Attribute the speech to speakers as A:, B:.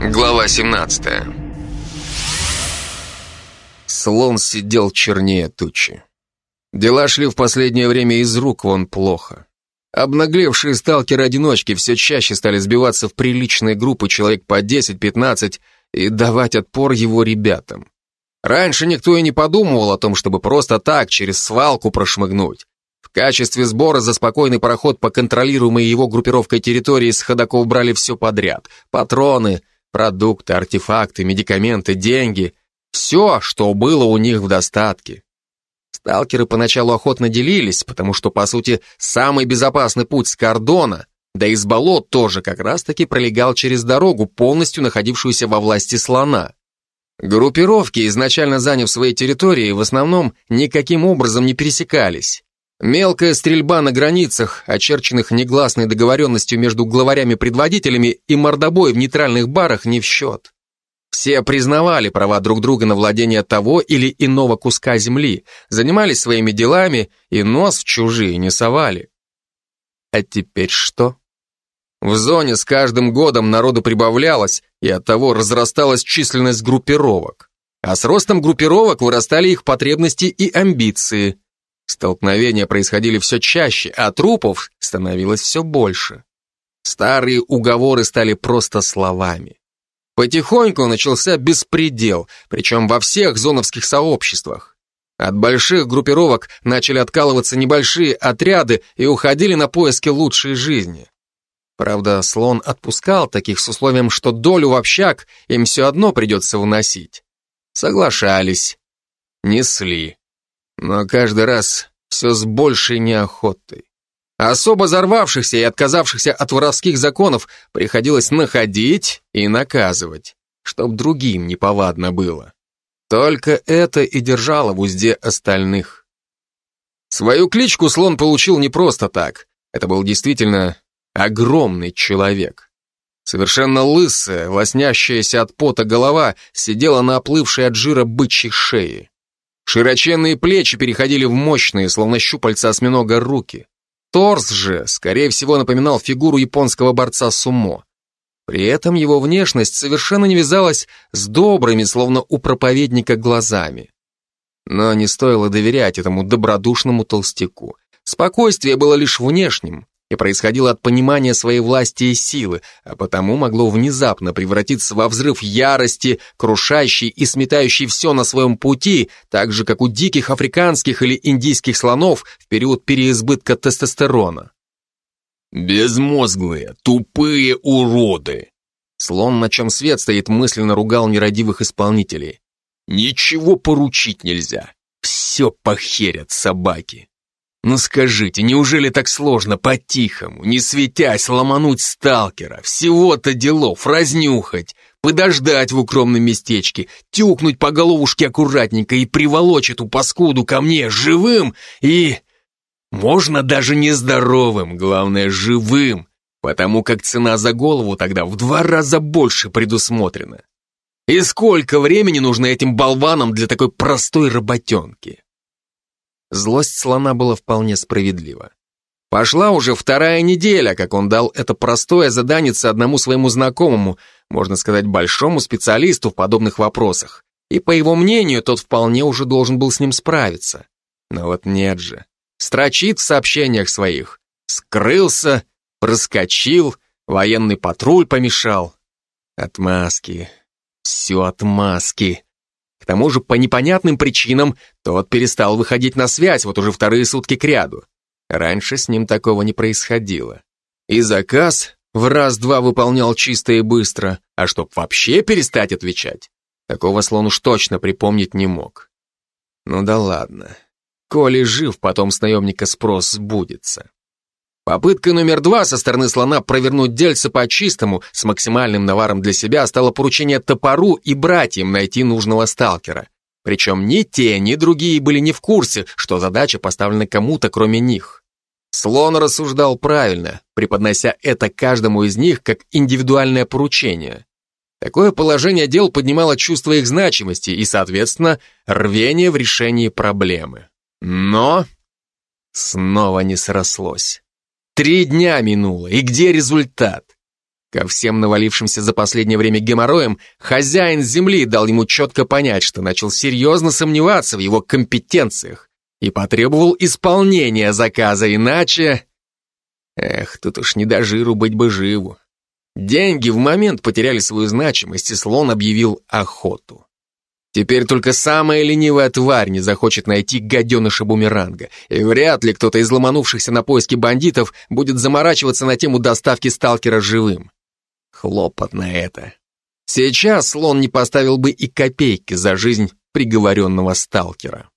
A: Глава 17 Слон сидел чернее тучи. Дела шли в последнее время из рук вон плохо. Обнаглевшие сталкеры-одиночки все чаще стали сбиваться в приличные группы человек по 10-15 и давать отпор его ребятам. Раньше никто и не подумывал о том, чтобы просто так через свалку прошмыгнуть. В качестве сбора за спокойный проход по контролируемой его группировкой территории с ходаков брали все подряд. Патроны, продукты, артефакты, медикаменты, деньги. Все, что было у них в достатке. Сталкеры поначалу охотно делились, потому что, по сути, самый безопасный путь с кордона, да и с болот тоже как раз-таки пролегал через дорогу, полностью находившуюся во власти слона. Группировки, изначально заняв свои территории, в основном никаким образом не пересекались. Мелкая стрельба на границах, очерченных негласной договоренностью между главарями-предводителями и мордобой в нейтральных барах не в счет. Все признавали права друг друга на владение того или иного куска земли, занимались своими делами и нос в чужие не совали. А теперь что? В зоне с каждым годом народу прибавлялось, и оттого разрасталась численность группировок. А с ростом группировок вырастали их потребности и амбиции. Столкновения происходили все чаще, а трупов становилось все больше. Старые уговоры стали просто словами. Потихоньку начался беспредел, причем во всех зоновских сообществах. От больших группировок начали откалываться небольшие отряды и уходили на поиски лучшей жизни. Правда, слон отпускал таких с условием, что долю в общак им все одно придется выносить. Соглашались, несли. Но каждый раз все с большей неохотой. Особо взорвавшихся и отказавшихся от воровских законов приходилось находить и наказывать, чтоб другим неповадно было. Только это и держало в узде остальных. Свою кличку слон получил не просто так. Это был действительно Огромный человек. Совершенно лысая, лоснящаяся от пота голова сидела на оплывшей от жира бычьей шее. Широченные плечи переходили в мощные, словно щупальца осьминога, руки. Торс же, скорее всего, напоминал фигуру японского борца сумо. При этом его внешность совершенно не вязалась с добрыми, словно у проповедника, глазами. Но не стоило доверять этому добродушному толстяку. Спокойствие было лишь внешним, и происходило от понимания своей власти и силы, а потому могло внезапно превратиться во взрыв ярости, крушащий и сметающий все на своем пути, так же, как у диких африканских или индийских слонов в период переизбытка тестостерона.
B: «Безмозглые, тупые уроды!»
A: Слон, на чем свет стоит, мысленно ругал нерадивых исполнителей.
B: «Ничего поручить нельзя. Все похерят собаки». Ну скажите, неужели так сложно по-тихому, не светясь, ломануть сталкера? Всего-то делов, разнюхать, подождать в укромном местечке, тюкнуть по головушке аккуратненько и приволочь эту паскуду ко мне живым и... Можно даже нездоровым, главное, живым, потому как цена за голову тогда в два раза больше предусмотрена. И сколько времени нужно этим болванам для такой простой работенки? Злость слона была вполне справедлива. Пошла уже вторая неделя, как он дал это простое заданице одному своему знакомому, можно сказать, большому специалисту в подобных вопросах. И по его мнению, тот вполне уже должен был с ним справиться. Но вот нет же. Строчит в сообщениях своих. Скрылся, проскочил, военный патруль помешал. Отмазки. Все отмазки тому же по непонятным причинам тот перестал выходить на связь вот уже вторые сутки кряду. Раньше с ним такого не происходило. И заказ в раз-два выполнял чисто и быстро, а чтоб вообще перестать отвечать, такого слон уж точно припомнить не мог. Ну да ладно. Коли жив, потом с наемника спрос сбудется. Попытка номер два со стороны слона провернуть дельце по-чистому с максимальным наваром для себя стало поручение топору и братьям найти нужного сталкера. Причем ни те, ни другие были не в курсе, что задача поставлена кому-то, кроме них. Слон рассуждал правильно, преподнося это каждому из них как индивидуальное поручение. Такое положение дел поднимало чувство их значимости и, соответственно, рвение в решении проблемы. Но снова не срослось. Три дня минуло, и где результат?
A: Ко всем навалившимся за последнее время геморроем, хозяин земли дал ему четко понять, что начал серьезно сомневаться в его компетенциях и потребовал исполнения заказа, иначе... Эх, тут уж не до жиру быть бы живу. Деньги в момент потеряли свою значимость, и слон объявил охоту. Теперь только самая ленивая тварь не захочет найти гаденыша бумеранга, и вряд ли кто-то из ломанувшихся на поиски бандитов будет заморачиваться на тему доставки сталкера живым. Хлопотно это. Сейчас слон не поставил бы и копейки за жизнь приговоренного сталкера.